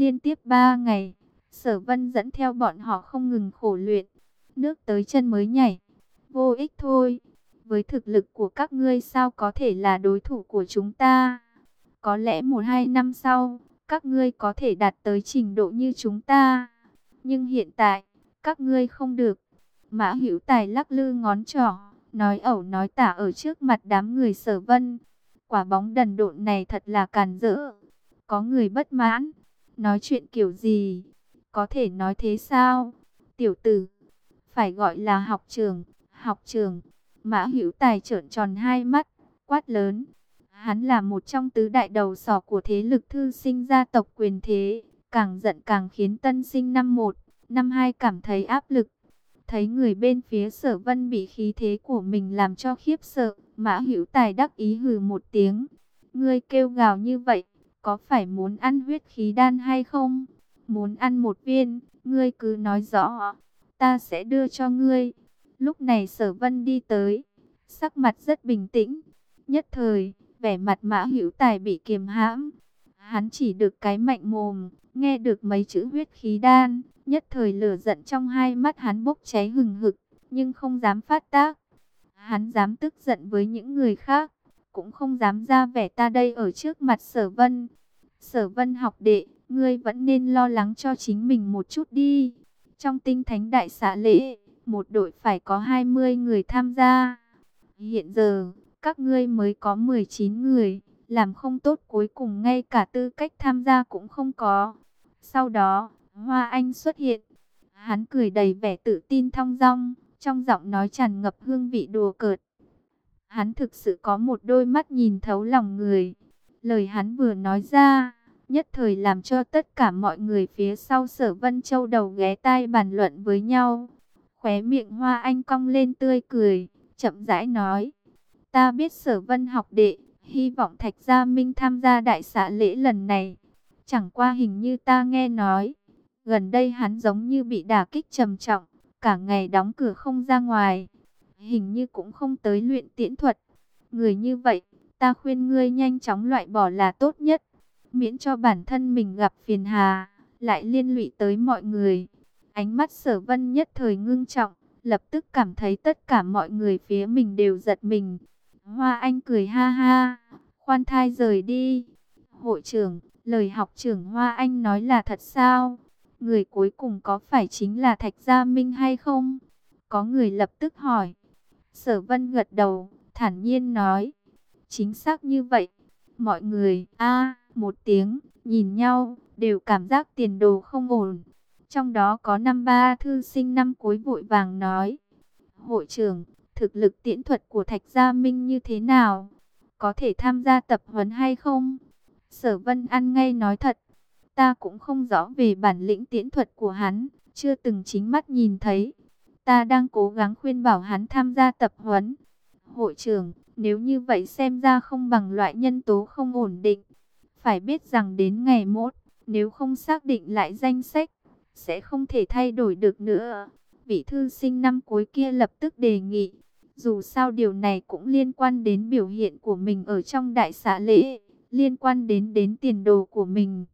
Liên tiếp ba ngày, sở vân dẫn theo bọn họ không ngừng khổ luyện. Nước tới chân mới nhảy. Vô ích thôi. Với thực lực của các ngươi sao có thể là đối thủ của chúng ta? Có lẽ một hai năm sau, các ngươi có thể đạt tới trình độ như chúng ta. Nhưng hiện tại, các ngươi không được. Mã Hữu Tài lắc lư ngón trỏ, nói ẩu nói tả ở trước mặt đám người sở vân. Quả bóng đần độn này thật là càn rỡ. Có người bất mãn. Nói chuyện kiểu gì? Có thể nói thế sao? Tiểu tử, phải gọi là học trường, học trường. Mã Hữu Tài trợn tròn hai mắt, quát lớn. Hắn là một trong tứ đại đầu sỏ của thế lực thư sinh gia tộc quyền thế, càng giận càng khiến tân sinh năm một, năm hai cảm thấy áp lực. Thấy người bên phía sở vân bị khí thế của mình làm cho khiếp sợ, mã hữu tài đắc ý hừ một tiếng. Ngươi kêu gào như vậy, có phải muốn ăn huyết khí đan hay không? Muốn ăn một viên, ngươi cứ nói rõ, ta sẽ đưa cho ngươi. Lúc này sở vân đi tới, sắc mặt rất bình tĩnh. Nhất thời, vẻ mặt mã hữu tài bị kiềm hãm. Hắn chỉ được cái mạnh mồm, nghe được mấy chữ huyết khí đan, nhất thời lửa giận trong hai mắt hắn bốc cháy hừng hực, nhưng không dám phát tác. Hắn dám tức giận với những người khác, cũng không dám ra vẻ ta đây ở trước mặt sở vân. Sở vân học đệ, ngươi vẫn nên lo lắng cho chính mình một chút đi. Trong tinh thánh đại xã lễ, một đội phải có 20 người tham gia. Hiện giờ, các ngươi mới có 19 người, làm không tốt cuối cùng ngay cả tư cách tham gia cũng không có. Sau đó, Hoa Anh xuất hiện. Hắn cười đầy vẻ tự tin thong dong, trong giọng nói tràn ngập hương vị đùa cợt. Hắn thực sự có một đôi mắt nhìn thấu lòng người. Lời hắn vừa nói ra, nhất thời làm cho tất cả mọi người phía sau sở Vân Châu đầu ghé tai bàn luận với nhau. Khóe miệng Hoa Anh cong lên tươi cười, chậm rãi nói. Ta biết sở vân học đệ, hy vọng Thạch Gia Minh tham gia đại xã lễ lần này. Chẳng qua hình như ta nghe nói, gần đây hắn giống như bị đả kích trầm trọng, cả ngày đóng cửa không ra ngoài. Hình như cũng không tới luyện tiễn thuật. Người như vậy, ta khuyên ngươi nhanh chóng loại bỏ là tốt nhất. Miễn cho bản thân mình gặp phiền hà, lại liên lụy tới mọi người. Ánh mắt sở vân nhất thời ngưng trọng, lập tức cảm thấy tất cả mọi người phía mình đều giật mình. Hoa Anh cười ha ha, khoan thai rời đi. Hội trưởng, lời học trưởng Hoa Anh nói là thật sao? Người cuối cùng có phải chính là Thạch Gia Minh hay không? Có người lập tức hỏi. Sở Vân gật đầu, thản nhiên nói. Chính xác như vậy. Mọi người, a một tiếng, nhìn nhau, đều cảm giác tiền đồ không ổn. Trong đó có năm ba thư sinh năm cuối vội vàng nói. Hội trưởng, thực lực tiễn thuật của Thạch Gia Minh như thế nào? Có thể tham gia tập huấn hay không? Sở Vân ăn ngay nói thật, ta cũng không rõ về bản lĩnh tiễn thuật của hắn, chưa từng chính mắt nhìn thấy. Ta đang cố gắng khuyên bảo hắn tham gia tập huấn. Hội trưởng, nếu như vậy xem ra không bằng loại nhân tố không ổn định. Phải biết rằng đến ngày mốt, nếu không xác định lại danh sách, sẽ không thể thay đổi được nữa. Vị thư sinh năm cuối kia lập tức đề nghị, dù sao điều này cũng liên quan đến biểu hiện của mình ở trong đại xã lễ, liên quan đến đến tiền đồ của mình.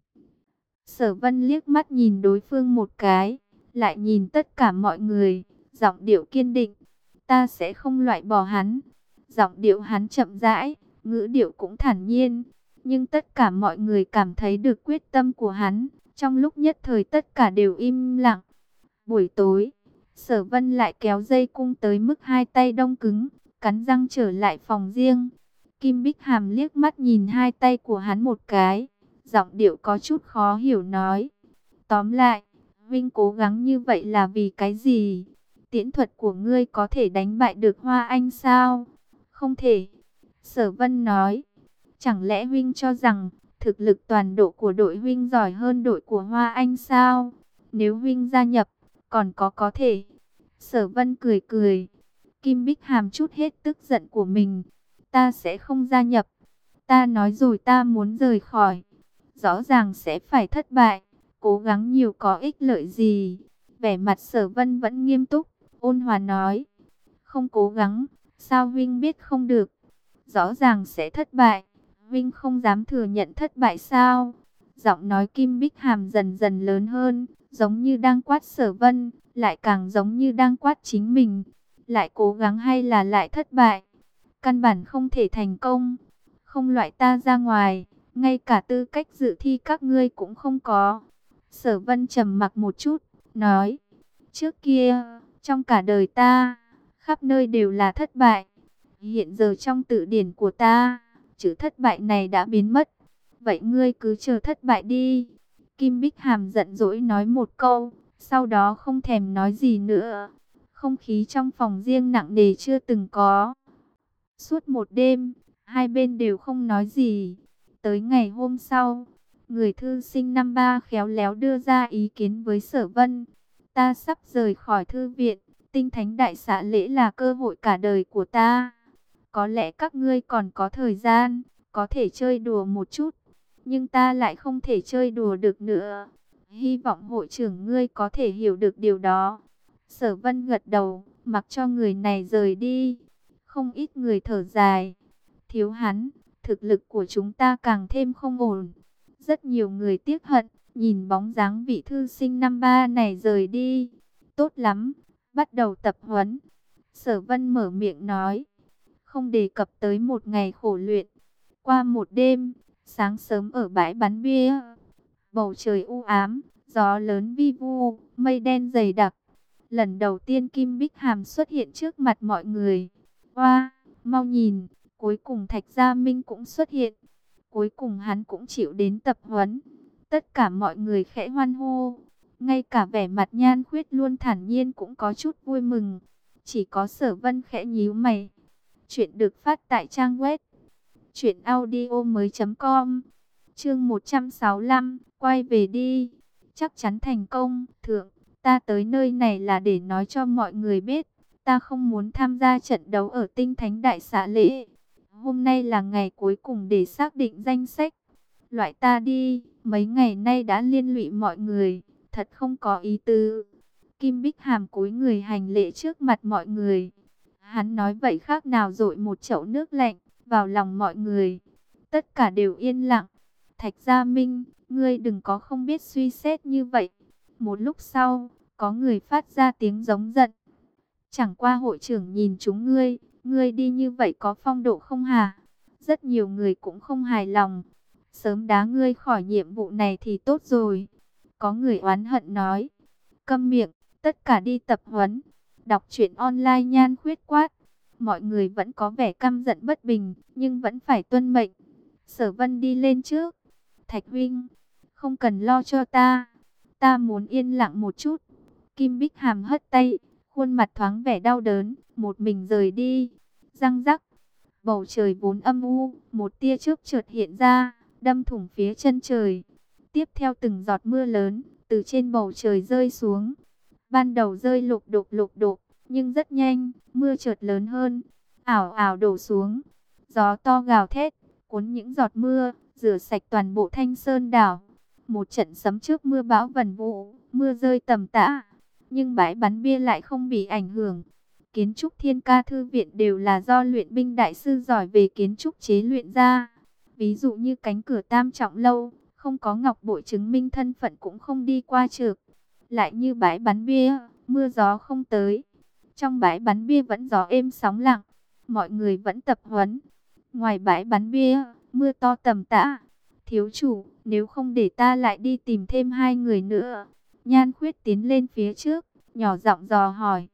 Sở vân liếc mắt nhìn đối phương một cái, lại nhìn tất cả mọi người, giọng điệu kiên định. Ta sẽ không loại bỏ hắn. Giọng điệu hắn chậm rãi, ngữ điệu cũng thản nhiên. Nhưng tất cả mọi người cảm thấy được quyết tâm của hắn. Trong lúc nhất thời tất cả đều im lặng. Buổi tối, Sở Vân lại kéo dây cung tới mức hai tay đông cứng, cắn răng trở lại phòng riêng. Kim Bích Hàm liếc mắt nhìn hai tay của hắn một cái, giọng điệu có chút khó hiểu nói. Tóm lại, Vinh cố gắng như vậy là vì cái gì? Tiễn thuật của ngươi có thể đánh bại được Hoa Anh sao? Không thể. Sở Vân nói. Chẳng lẽ Huynh cho rằng thực lực toàn độ của đội Huynh giỏi hơn đội của Hoa Anh sao? Nếu Huynh gia nhập, còn có có thể. Sở vân cười cười. Kim Bích Hàm chút hết tức giận của mình. Ta sẽ không gia nhập. Ta nói rồi ta muốn rời khỏi. Rõ ràng sẽ phải thất bại. Cố gắng nhiều có ích lợi gì. Vẻ mặt sở vân vẫn nghiêm túc. Ôn hòa nói. Không cố gắng. Sao Vinh biết không được. Rõ ràng sẽ thất bại. Vinh không dám thừa nhận thất bại sao. Giọng nói Kim Bích Hàm dần dần lớn hơn, giống như đang quát sở vân, lại càng giống như đang quát chính mình. Lại cố gắng hay là lại thất bại? Căn bản không thể thành công. Không loại ta ra ngoài, ngay cả tư cách dự thi các ngươi cũng không có. Sở vân trầm mặc một chút, nói. Trước kia, trong cả đời ta, khắp nơi đều là thất bại. Hiện giờ trong tự điển của ta, chữ thất bại này đã biến mất. Vậy ngươi cứ chờ thất bại đi. Kim Bích Hàm giận dỗi nói một câu, sau đó không thèm nói gì nữa. Không khí trong phòng riêng nặng nề chưa từng có. Suốt một đêm, hai bên đều không nói gì. Tới ngày hôm sau, người thư sinh năm ba khéo léo đưa ra ý kiến với sở vân. Ta sắp rời khỏi thư viện, tinh thánh đại xã lễ là cơ hội cả đời của ta. Có lẽ các ngươi còn có thời gian, có thể chơi đùa một chút, nhưng ta lại không thể chơi đùa được nữa. Hy vọng hội trưởng ngươi có thể hiểu được điều đó. Sở vân gật đầu, mặc cho người này rời đi. Không ít người thở dài. Thiếu hắn, thực lực của chúng ta càng thêm không ổn. Rất nhiều người tiếc hận, nhìn bóng dáng vị thư sinh năm ba này rời đi. Tốt lắm, bắt đầu tập huấn. Sở vân mở miệng nói. Không đề cập tới một ngày khổ luyện. Qua một đêm, sáng sớm ở bãi bắn bia. Bầu trời u ám, gió lớn vi vu, mây đen dày đặc. Lần đầu tiên Kim Bích Hàm xuất hiện trước mặt mọi người. Hoa, mau nhìn, cuối cùng Thạch Gia Minh cũng xuất hiện. Cuối cùng hắn cũng chịu đến tập huấn. Tất cả mọi người khẽ hoan hô. Ngay cả vẻ mặt nhan khuyết luôn thản nhiên cũng có chút vui mừng. Chỉ có sở vân khẽ nhíu mày. Chuyện được phát tại trang web. Chuyện audio mới com. Chương 165. Quay về đi. Chắc chắn thành công. Thượng, ta tới nơi này là để nói cho mọi người biết. Ta không muốn tham gia trận đấu ở tinh thánh đại xã lễ. Hôm nay là ngày cuối cùng để xác định danh sách. Loại ta đi, mấy ngày nay đã liên lụy mọi người, thật không có ý tứ. Kim Bích Hàm cúi người hành lễ trước mặt mọi người. Hắn nói vậy khác nào dội một chậu nước lạnh vào lòng mọi người. Tất cả đều yên lặng. Thạch Gia Minh, ngươi đừng có không biết suy xét như vậy. Một lúc sau, có người phát ra tiếng giống giận. Chẳng qua hội trưởng nhìn chúng ngươi, ngươi đi như vậy có phong độ không hả? Rất nhiều người cũng không hài lòng. Sớm đá ngươi khỏi nhiệm vụ này thì tốt rồi. Có người oán hận nói. Câm miệng, tất cả đi tập huấn. Đọc truyện online nhan khuyết quát. Mọi người vẫn có vẻ căm giận bất bình, nhưng vẫn phải tuân mệnh. Sở vân đi lên trước. Thạch huynh, không cần lo cho ta. Ta muốn yên lặng một chút. Kim Bích Hàm hất tay, khuôn mặt thoáng vẻ đau đớn, một mình rời đi. Răng rắc, bầu trời vốn âm u, một tia chớp chợt hiện ra, đâm thủng phía chân trời. Tiếp theo từng giọt mưa lớn, từ trên bầu trời rơi xuống. Ban đầu rơi lục đục lục đục, nhưng rất nhanh, mưa chợt lớn hơn, ảo ảo đổ xuống. Gió to gào thét, cuốn những giọt mưa, rửa sạch toàn bộ thanh sơn đảo. Một trận sấm trước mưa bão vần vụ, mưa rơi tầm tã, nhưng bãi bắn bia lại không bị ảnh hưởng. Kiến trúc thiên ca thư viện đều là do luyện binh đại sư giỏi về kiến trúc chế luyện ra. Ví dụ như cánh cửa tam trọng lâu, không có ngọc bội chứng minh thân phận cũng không đi qua trực Lại như bãi bắn bia, mưa gió không tới. Trong bãi bắn bia vẫn gió êm sóng lặng, mọi người vẫn tập huấn. Ngoài bãi bắn bia, mưa to tầm tã. Thiếu chủ, nếu không để ta lại đi tìm thêm hai người nữa. Nhan khuyết tiến lên phía trước, nhỏ giọng dò hỏi.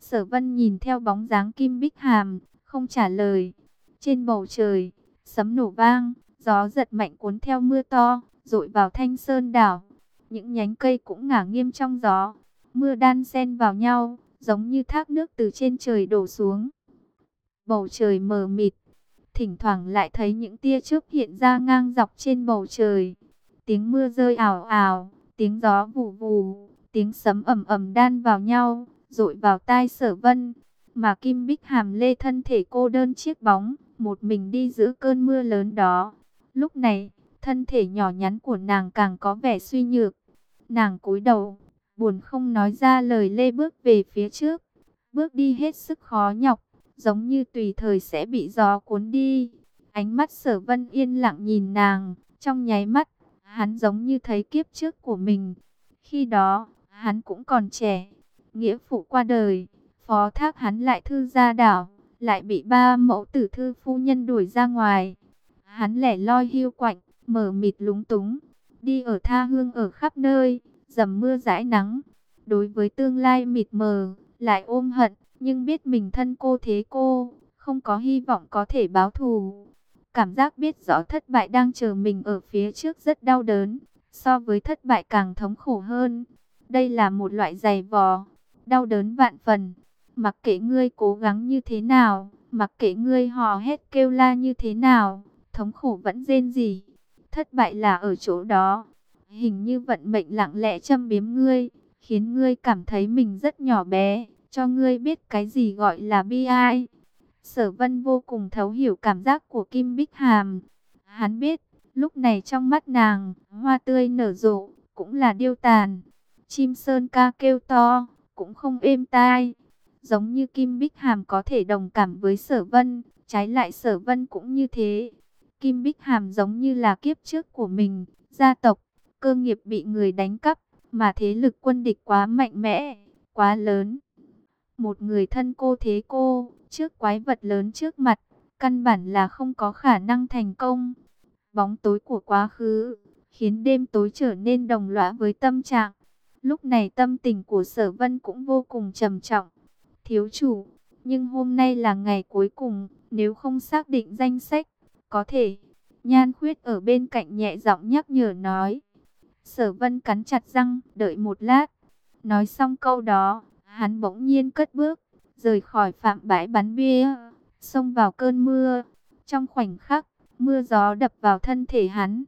Sở vân nhìn theo bóng dáng Kim Bích Hàm, không trả lời. Trên bầu trời, sấm nổ vang, gió giật mạnh cuốn theo mưa to, rội vào thanh sơn đảo. Những nhánh cây cũng ngả nghiêm trong gió, mưa đan xen vào nhau, giống như thác nước từ trên trời đổ xuống. Bầu trời mờ mịt, thỉnh thoảng lại thấy những tia chớp hiện ra ngang dọc trên bầu trời. Tiếng mưa rơi ảo ảo, tiếng gió vù vù, tiếng sấm ầm ầm đan vào nhau, rội vào tai sở vân. Mà Kim Bích Hàm lê thân thể cô đơn chiếc bóng, một mình đi giữa cơn mưa lớn đó. Lúc này, thân thể nhỏ nhắn của nàng càng có vẻ suy nhược. Nàng cúi đầu, buồn không nói ra lời lê bước về phía trước. Bước đi hết sức khó nhọc, giống như tùy thời sẽ bị gió cuốn đi. Ánh mắt sở vân yên lặng nhìn nàng, trong nháy mắt, Hắn giống như thấy kiếp trước của mình. Khi đó, hắn cũng còn trẻ. Nghĩa phụ qua đời, phó thác hắn lại thư gia đảo, lại bị ba mẫu tử thư phu nhân đuổi ra ngoài. Hắn lẻ loi hiu quạnh, mở mịt lúng túng, đi ở tha hương ở khắp nơi, dầm mưa dãi nắng. Đối với tương lai mịt mờ, lại ôm hận, nhưng biết mình thân cô thế cô, không có hy vọng có thể báo thù. Cảm giác biết rõ thất bại đang chờ mình ở phía trước rất đau đớn, so với thất bại càng thống khổ hơn. Đây là một loại giày vò, đau đớn vạn phần. Mặc kệ ngươi cố gắng như thế nào, mặc kệ ngươi hò hét kêu la như thế nào, thống khổ vẫn rên gì. Thất bại là ở chỗ đó. Hình như vận mệnh lặng lẽ châm biếm ngươi, khiến ngươi cảm thấy mình rất nhỏ bé, cho ngươi biết cái gì gọi là bi ai. Sở vân vô cùng thấu hiểu cảm giác của Kim Bích Hàm. Hắn biết, lúc này trong mắt nàng, hoa tươi nở rộ, cũng là điêu tàn. Chim sơn ca kêu to, cũng không êm tai. Giống như Kim Bích Hàm có thể đồng cảm với sở vân, trái lại sở vân cũng như thế. Kim Bích Hàm giống như là kiếp trước của mình, gia tộc, cơ nghiệp bị người đánh cắp, mà thế lực quân địch quá mạnh mẽ, quá lớn. Một người thân cô thế cô, trước quái vật lớn trước mặt, căn bản là không có khả năng thành công. Bóng tối của quá khứ, khiến đêm tối trở nên đồng lõa với tâm trạng. Lúc này tâm tình của sở vân cũng vô cùng trầm trọng. Thiếu chủ, nhưng hôm nay là ngày cuối cùng, nếu không xác định danh sách, có thể. Nhan khuyết ở bên cạnh nhẹ giọng nhắc nhở nói. Sở vân cắn chặt răng, đợi một lát. Nói xong câu đó, hắn bỗng nhiên cất bước, rời khỏi phạm bãi bắn bia, xông vào cơn mưa. Trong khoảnh khắc, mưa gió đập vào thân thể hắn.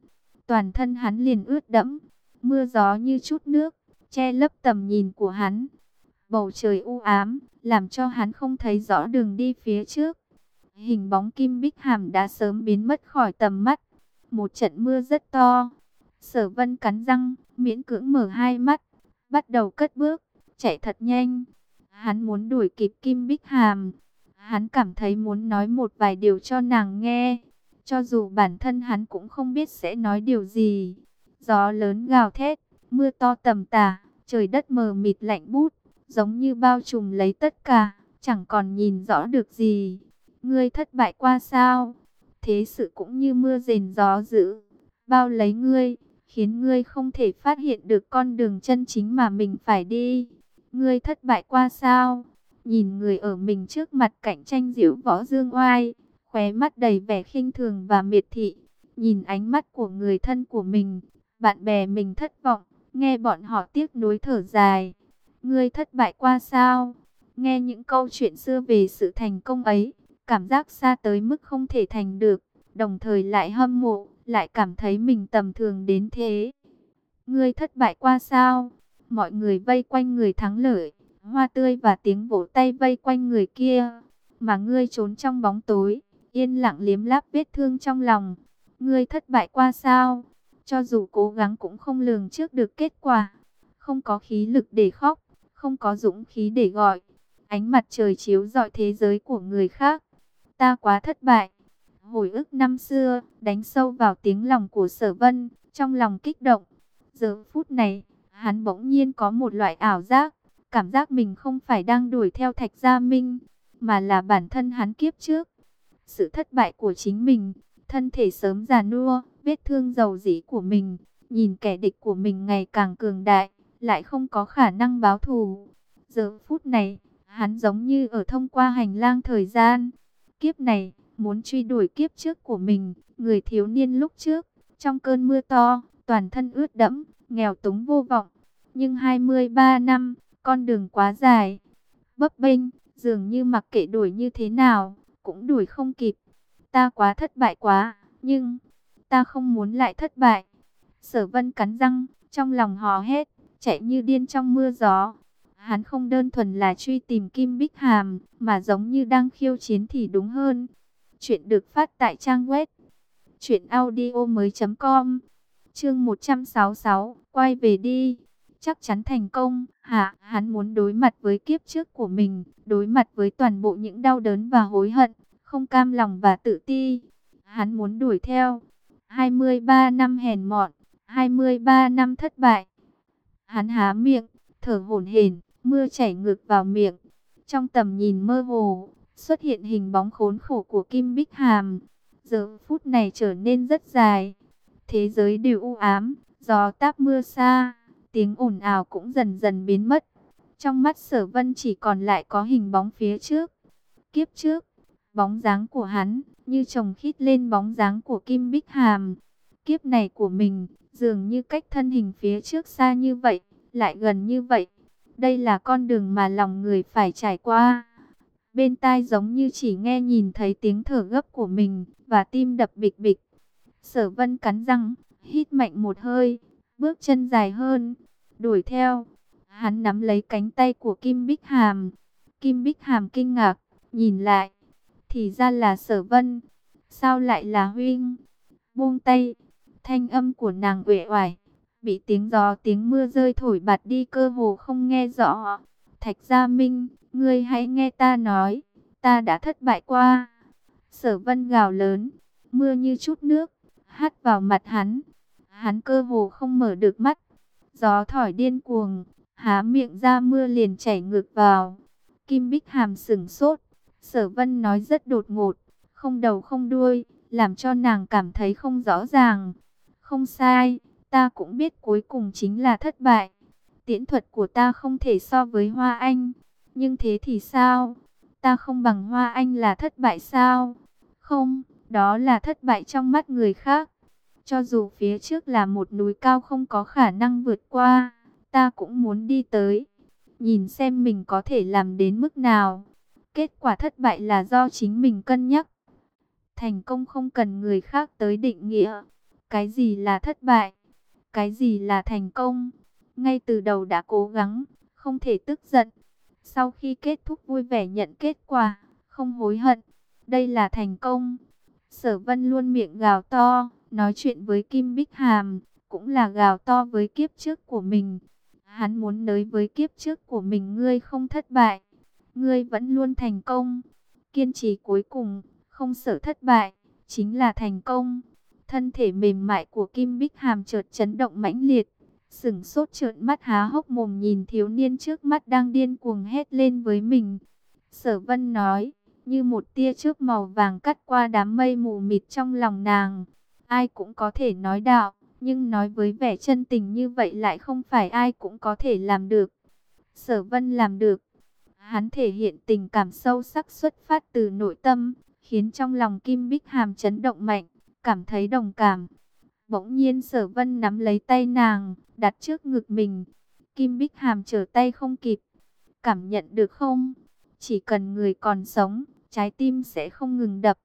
Toàn thân hắn liền ướt đẫm, mưa gió như chút nước, che lấp tầm nhìn của hắn. Bầu trời u ám, làm cho hắn không thấy rõ đường đi phía trước. Hình bóng Kim Bích Hàm đã sớm biến mất khỏi tầm mắt. Một trận mưa rất to. Sở vân cắn răng, miễn cưỡng mở hai mắt, bắt đầu cất bước, chạy thật nhanh. Hắn muốn đuổi kịp Kim Bích Hàm. Hắn cảm thấy muốn nói một vài điều cho nàng nghe. Cho dù bản thân hắn cũng không biết sẽ nói điều gì. Gió lớn gào thét, mưa to tầm tà, trời đất mờ mịt lạnh bút, giống như bao trùm lấy tất cả, chẳng còn nhìn rõ được gì. Ngươi thất bại qua sao? Thế sự cũng như mưa rền gió dữ, bao lấy ngươi, khiến ngươi không thể phát hiện được con đường chân chính mà mình phải đi. Ngươi thất bại qua sao? Nhìn người ở mình trước mặt cạnh tranh diễu võ dương oai, khóe mắt đầy vẻ khinh thường và miệt thị. Nhìn ánh mắt của người thân của mình, bạn bè mình thất vọng, nghe bọn họ tiếc nuối thở dài. Ngươi thất bại qua sao? Nghe những câu chuyện xưa về sự thành công ấy, cảm giác xa tới mức không thể thành được, đồng thời lại hâm mộ, lại cảm thấy mình tầm thường đến thế. Ngươi thất bại qua sao? Mọi người vây quanh người thắng lợi, hoa tươi và tiếng vỗ tay vây quanh người kia, mà ngươi trốn trong bóng tối, yên lặng liếm láp vết thương trong lòng. Ngươi thất bại qua sao? Cho dù cố gắng cũng không lường trước được kết quả, không có khí lực để khóc, không có dũng khí để gọi. Ánh mặt trời chiếu rọi thế giới của người khác. Ta quá thất bại. Hồi ức năm xưa, đánh sâu vào tiếng lòng của sở vân, trong lòng kích động. Giờ phút này, hắn bỗng nhiên có một loại ảo giác, cảm giác mình không phải đang đuổi theo Thạch Gia Minh, mà là bản thân hắn kiếp trước. Sự thất bại của chính mình, thân thể sớm già nua, vết thương dầu dĩ của mình, nhìn kẻ địch của mình ngày càng cường đại, lại không có khả năng báo thù. Giờ phút này, hắn giống như ở thông qua hành lang thời gian. Kiếp này, muốn truy đuổi kiếp trước của mình, người thiếu niên lúc trước, trong cơn mưa to, toàn thân ướt đẫm, nghèo túng vô vọng. Nhưng 23 năm, con đường quá dài, bấp bênh, dường như mặc kệ đuổi như thế nào, cũng đuổi không kịp. Ta quá thất bại quá, nhưng ta không muốn lại thất bại. Sở vân cắn răng, trong lòng hò hét, chạy như điên trong mưa gió. Hắn không đơn thuần là truy tìm Kim Bích Hàm, mà giống như đang khiêu chiến thì đúng hơn. Chuyện được phát tại trang web truyệnaudiomoi.com. Chương 166, quay về đi. Chắc chắn thành công, hả? Hắn muốn đối mặt với kiếp trước của mình, đối mặt với toàn bộ những đau đớn và hối hận, không cam lòng và tự ti. Hắn muốn đuổi theo 23 năm hèn mọn, 23 năm thất bại. Hắn há miệng, thở hổn hển, mưa chảy ngược vào miệng. Trong tầm nhìn mơ hồ, xuất hiện hình bóng khốn khổ của Kim Bích Hàm. Giờ phút này trở nên rất dài. Thế giới đều u ám, gió táp mưa xa, tiếng ồn ào cũng dần dần biến mất. Trong mắt sở vân chỉ còn lại có hình bóng phía trước. Kiếp trước, bóng dáng của hắn, như chồng khít lên bóng dáng của Kim Bích Hàm. Kiếp này của mình, dường như cách thân hình phía trước xa như vậy, lại gần như vậy. Đây là con đường mà lòng người phải trải qua. Bên tai giống như chỉ nghe nhìn thấy tiếng thở gấp của mình, và tim đập bịch bịch. Sở vân cắn răng, hít mạnh một hơi, bước chân dài hơn, đuổi theo. Hắn nắm lấy cánh tay của Kim Bích Hàm. Kim Bích Hàm kinh ngạc, nhìn lại. Thì ra là sở vân. Sao lại là huynh? Buông tay. Thanh âm của nàng uể oải. Bị tiếng gió tiếng mưa rơi thổi bạt đi cơ hồ không nghe rõ. Thạch Gia Minh, ngươi hãy nghe ta nói. Ta đã thất bại qua. Sở vân gào lớn. Mưa như chút nước. hắt vào mặt hắn. Hắn cơ hồ không mở được mắt. Gió thổi điên cuồng há miệng ra mưa liền chảy ngược vào. Kim Bích Hàm sừng sốt, sở vân nói rất đột ngột, không đầu không đuôi, làm cho nàng cảm thấy không rõ ràng. Không sai, ta cũng biết cuối cùng chính là thất bại. Tiễn thuật của ta không thể so với Hoa Anh, nhưng thế thì sao? Ta không bằng Hoa Anh là thất bại sao? Không, đó là thất bại trong mắt người khác. Cho dù phía trước là một núi cao không có khả năng vượt qua, ta cũng muốn đi tới, nhìn xem mình có thể làm đến mức nào. Kết quả thất bại là do chính mình cân nhắc. Thành công không cần người khác tới định nghĩa. Cái gì là thất bại? Cái gì là thành công? Ngay từ đầu đã cố gắng, không thể tức giận. Sau khi kết thúc vui vẻ nhận kết quả, không hối hận. Đây là thành công. Sở Vân luôn miệng gào to, nói chuyện với Kim Bích Hàm, cũng là gào to với kiếp trước của mình. Hắn muốn nới với kiếp trước của mình ngươi không thất bại. Ngươi vẫn luôn thành công. Kiên trì cuối cùng, không sợ thất bại, chính là thành công. Thân thể mềm mại của Kim Bích Hàm chợt chấn động mãnh liệt. Sừng sốt trợn mắt há hốc mồm nhìn thiếu niên trước mắt đang điên cuồng hét lên với mình. Sở vân nói, như một tia chớp màu vàng cắt qua đám mây mù mịt trong lòng nàng. Ai cũng có thể nói đạo nhưng nói với vẻ chân tình như vậy lại không phải ai cũng có thể làm được. Sở Vân làm được. Hắn thể hiện tình cảm sâu sắc xuất phát từ nội tâm, khiến trong lòng Kim Bích Hàm chấn động mạnh, cảm thấy đồng cảm. Bỗng nhiên Sở Vân nắm lấy tay nàng, đặt trước ngực mình. Kim Bích Hàm trở tay không kịp. Cảm nhận được không? Chỉ cần người còn sống, trái tim sẽ không ngừng đập.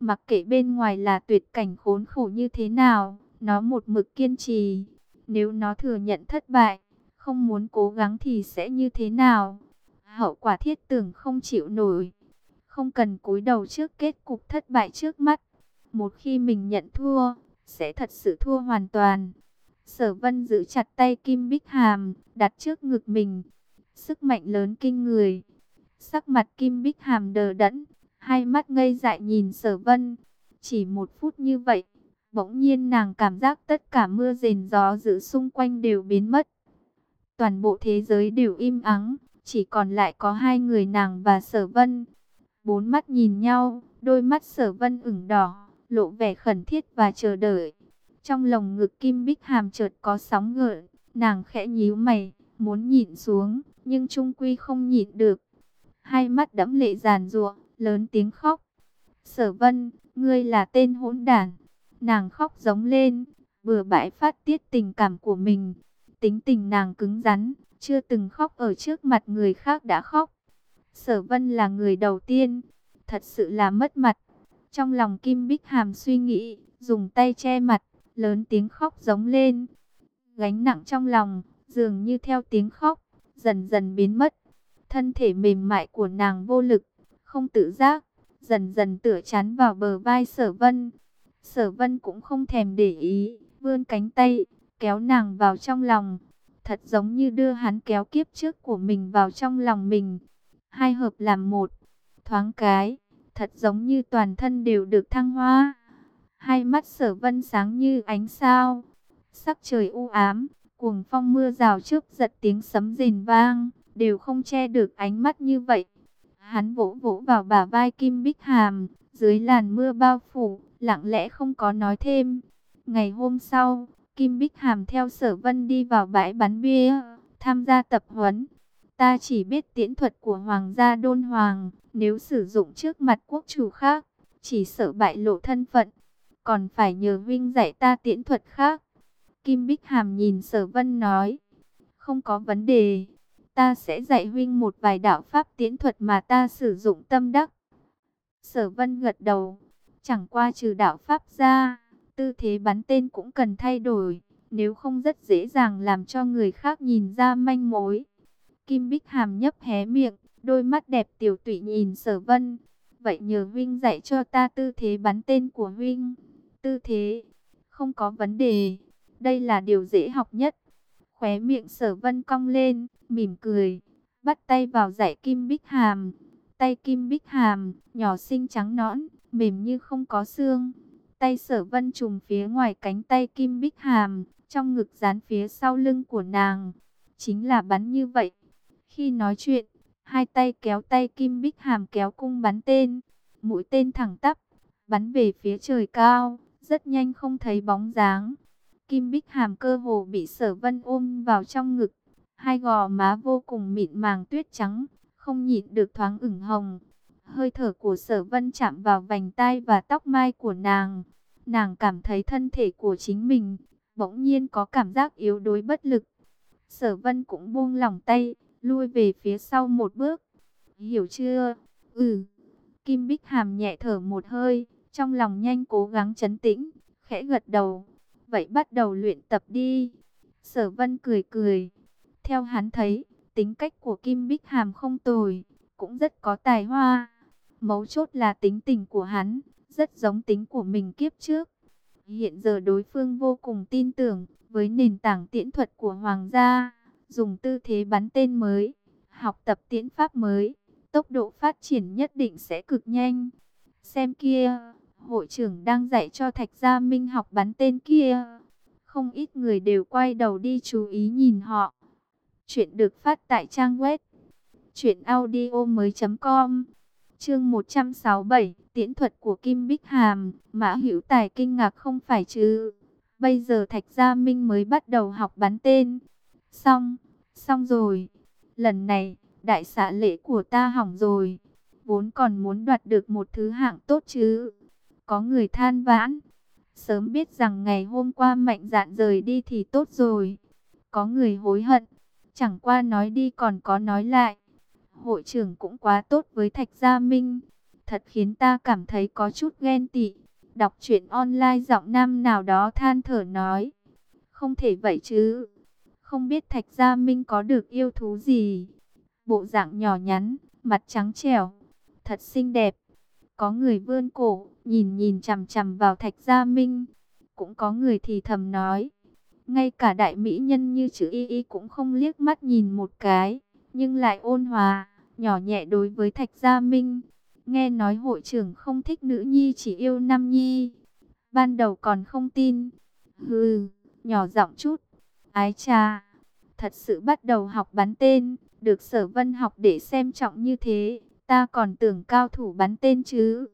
Mặc kệ bên ngoài là tuyệt cảnh khốn khổ như thế nào, nó một mực kiên trì. Nếu nó thừa nhận thất bại, không muốn cố gắng thì sẽ như thế nào? Hậu quả thiết tưởng không chịu nổi. Không cần cúi đầu trước kết cục thất bại trước mắt. Một khi mình nhận thua, sẽ thật sự thua hoàn toàn. Sở vân giữ chặt tay Kim Bích Hàm, đặt trước ngực mình. Sức mạnh lớn kinh người. Sắc mặt Kim Bích Hàm đờ đẫn, hai mắt ngây dại nhìn sở vân. Chỉ một phút như vậy, Bỗng nhiên nàng cảm giác tất cả mưa rền gió giữ xung quanh đều biến mất. Toàn bộ thế giới đều im ắng, chỉ còn lại có hai người nàng và sở vân. Bốn mắt nhìn nhau, đôi mắt sở vân ửng đỏ, lộ vẻ khẩn thiết và chờ đợi. Trong lồng ngực kim bích hàm chợt có sóng gợn, nàng khẽ nhíu mày, muốn nhìn xuống, nhưng trung quy không nhìn được. Hai mắt đẫm lệ giàn giụa, lớn tiếng khóc. Sở vân, ngươi là tên hỗn đản. Nàng khóc giống lên, vừa bãi phát tiết tình cảm của mình. Tính tình nàng cứng rắn, chưa từng khóc ở trước mặt người khác đã khóc. Sở Vân là người đầu tiên, thật sự là mất mặt. Trong lòng Kim Bích Hàm suy nghĩ, dùng tay che mặt, lớn tiếng khóc giống lên. Gánh nặng trong lòng, dường như theo tiếng khóc, dần dần biến mất. Thân thể mềm mại của nàng vô lực, không tự giác, dần dần tựa chán vào bờ vai Sở Vân. Sở vân cũng không thèm để ý, vươn cánh tay, kéo nàng vào trong lòng. Thật giống như đưa hắn kéo kiếp trước của mình vào trong lòng mình. Hai hợp làm một, thoáng cái, thật giống như toàn thân đều được thăng hoa. Hai mắt sở vân sáng như ánh sao. Sắc trời u ám, cuồng phong mưa rào trước giật tiếng sấm rền vang, đều không che được ánh mắt như vậy. Hắn vỗ vỗ vào bả vai Kim Bích Hàm, dưới làn mưa bao phủ, lặng lẽ không có nói thêm. Ngày hôm sau, Kim Bích Hàm theo sở vân đi vào bãi bắn bia, tham gia tập huấn. Ta chỉ biết tiễn thuật của Hoàng gia Đôn Hoàng, nếu sử dụng trước mặt quốc chủ khác, chỉ sợ bại lộ thân phận. Còn phải nhờ Vinh dạy ta tiễn thuật khác. Kim Bích Hàm nhìn sở vân nói, không có vấn đề. Ta sẽ dạy huynh một vài đạo pháp tiễn thuật mà ta sử dụng tâm đắc. Sở vân gật đầu, chẳng qua trừ đạo pháp ra, tư thế bắn tên cũng cần thay đổi, nếu không rất dễ dàng làm cho người khác nhìn ra manh mối. Kim Bích Hàm nhấp hé miệng, đôi mắt đẹp tiểu tụy nhìn sở vân. Vậy nhờ huynh dạy cho ta tư thế bắn tên của huynh. Tư thế, không có vấn đề, đây là điều dễ học nhất. Khóe miệng sở vân cong lên, mỉm cười, bắt tay vào dạy Kim Bích Hàm. Tay Kim Bích Hàm, nhỏ xinh trắng nõn, mềm như không có xương. Tay sở vân trùng phía ngoài cánh tay Kim Bích Hàm, trong ngực dán phía sau lưng của nàng. Chính là bắn như vậy. Khi nói chuyện, hai tay kéo tay Kim Bích Hàm kéo cung bắn tên. Mũi tên thẳng tắp, bắn về phía trời cao, rất nhanh không thấy bóng dáng. Kim Bích Hàm cơ hồ bị sở vân ôm vào trong ngực. Hai gò má vô cùng mịn màng tuyết trắng, không nhịn được thoáng ửng hồng. Hơi thở của sở vân chạm vào vành tai và tóc mai của nàng. Nàng cảm thấy thân thể của chính mình, bỗng nhiên có cảm giác yếu đuối bất lực. Sở vân cũng buông lỏng tay, lui về phía sau một bước. Hiểu chưa? Ừ. Kim Bích Hàm nhẹ thở một hơi, trong lòng nhanh cố gắng chấn tĩnh, khẽ gật đầu. Vậy bắt đầu luyện tập đi. Sở Vân cười cười. Theo hắn thấy, tính cách của Kim Bích Hàm không tồi, cũng rất có tài hoa. Mấu chốt là tính tình của hắn, rất giống tính của mình kiếp trước. Hiện giờ đối phương vô cùng tin tưởng với nền tảng tiễn thuật của Hoàng gia, dùng tư thế bắn tên mới, học tập tiễn pháp mới, tốc độ phát triển nhất định sẽ cực nhanh. Xem kia, hội trưởng đang dạy cho Thạch Gia Minh học bắn tên kia. Không ít người đều quay đầu đi chú ý nhìn họ. Chuyện được phát tại trang web truyệnaudiomoi.com. Chương 167, tiễn thuật của Kim Bích Hàm, Mã Hữu Tài kinh ngạc không phải chứ? Bây giờ Thạch Gia Minh mới bắt đầu học bắn tên. Xong, xong rồi. Lần này, đại xạ lễ của ta hỏng rồi. Vốn còn muốn đoạt được một thứ hạng tốt chứ. Có người than vãn. Sớm biết rằng ngày hôm qua mạnh dạn rời đi thì tốt rồi. Có người hối hận. Chẳng qua nói đi còn có nói lại. Hội trưởng cũng quá tốt với Thạch Gia Minh. Thật khiến ta cảm thấy có chút ghen tị. Đọc truyện online giọng nam nào đó than thở nói. Không thể vậy chứ. Không biết Thạch Gia Minh có được yêu thú gì. Bộ dạng nhỏ nhắn, mặt trắng trẻo. Thật xinh đẹp. Có người vươn cổ, nhìn nhìn chằm chằm vào Thạch Gia Minh. Cũng có người thì thầm nói. Ngay cả đại mỹ nhân như chữ y y cũng không liếc mắt nhìn một cái. Nhưng lại ôn hòa, nhỏ nhẹ đối với Thạch Gia Minh. Nghe nói hội trưởng không thích nữ nhi chỉ yêu nam nhi. Ban đầu còn không tin. Hừ, nhỏ giọng chút. Ái cha, thật sự bắt đầu học bắn tên, được sở vân học để xem trọng như thế. Ta còn tưởng cao thủ bắn tên chứ.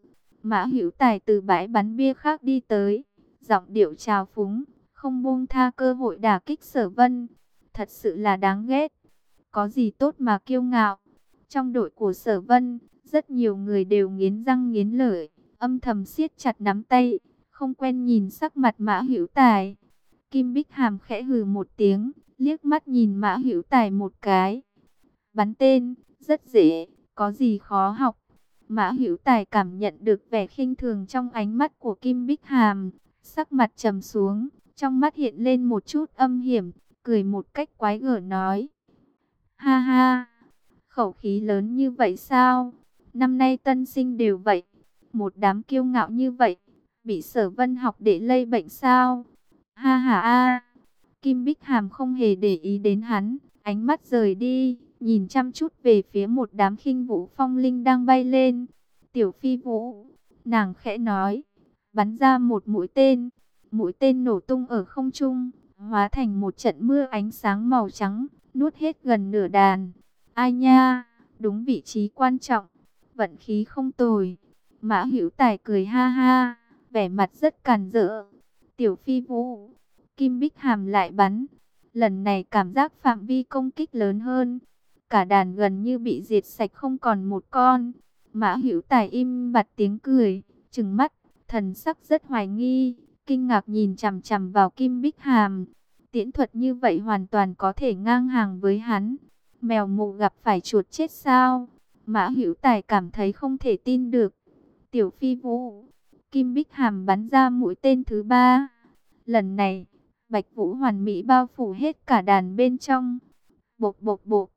Mã Hữu Tài từ bãi bắn bia khác đi tới, giọng điệu trào phúng, không buông tha cơ hội đả kích Sở Vân. Thật sự là đáng ghét. Có gì tốt mà kiêu ngạo? Trong đội của Sở Vân, rất nhiều người đều nghiến răng nghiến lợi, âm thầm siết chặt nắm tay, không quen nhìn sắc mặt Mã Hữu Tài. Kim Bích Hàm khẽ hừ một tiếng, liếc mắt nhìn Mã Hữu Tài một cái. Bắn tên, rất dễ, có gì khó học. Mã Hữu Tài cảm nhận được vẻ khinh thường trong ánh mắt của Kim Bích Hàm, sắc mặt trầm xuống, trong mắt hiện lên một chút âm hiểm, cười một cách quái gở nói: "Ha ha, khẩu khí lớn như vậy sao? Năm nay tân sinh đều vậy, một đám kiêu ngạo như vậy, bị Sở Vân học để lây bệnh sao?" Ha ha a. Kim Bích Hàm không hề để ý đến hắn, ánh mắt rời đi nhìn chăm chút về phía một đám khinh vũ phong linh đang bay lên. Tiểu phi vũ, nàng khẽ nói, bắn ra một mũi tên, mũi tên nổ tung ở không trung, hóa thành một trận mưa ánh sáng màu trắng, nuốt hết gần nửa đàn. Ai nha, đúng vị trí quan trọng, vận khí không tồi. Mã Hữu Tài cười ha ha, vẻ mặt rất càn rỡ. Tiểu Phi Vũ, Kim Bích Hàm lại bắn. Lần này cảm giác phạm vi công kích lớn hơn. Cả đàn gần như bị diệt sạch không còn một con. Mã Hữu Tài im bặt tiếng cười, trừng mắt, thần sắc rất hoài nghi, kinh ngạc nhìn chằm chằm vào Kim Bích Hàm. Tiễn thuật như vậy hoàn toàn có thể ngang hàng với hắn. Mèo mụ gặp phải chuột chết sao? Mã Hữu Tài cảm thấy không thể tin được. Tiểu Phi Vũ, Kim Bích Hàm bắn ra mũi tên thứ ba. Lần này, Bạch Vũ hoàn mỹ bao phủ hết cả đàn bên trong. bột bột bột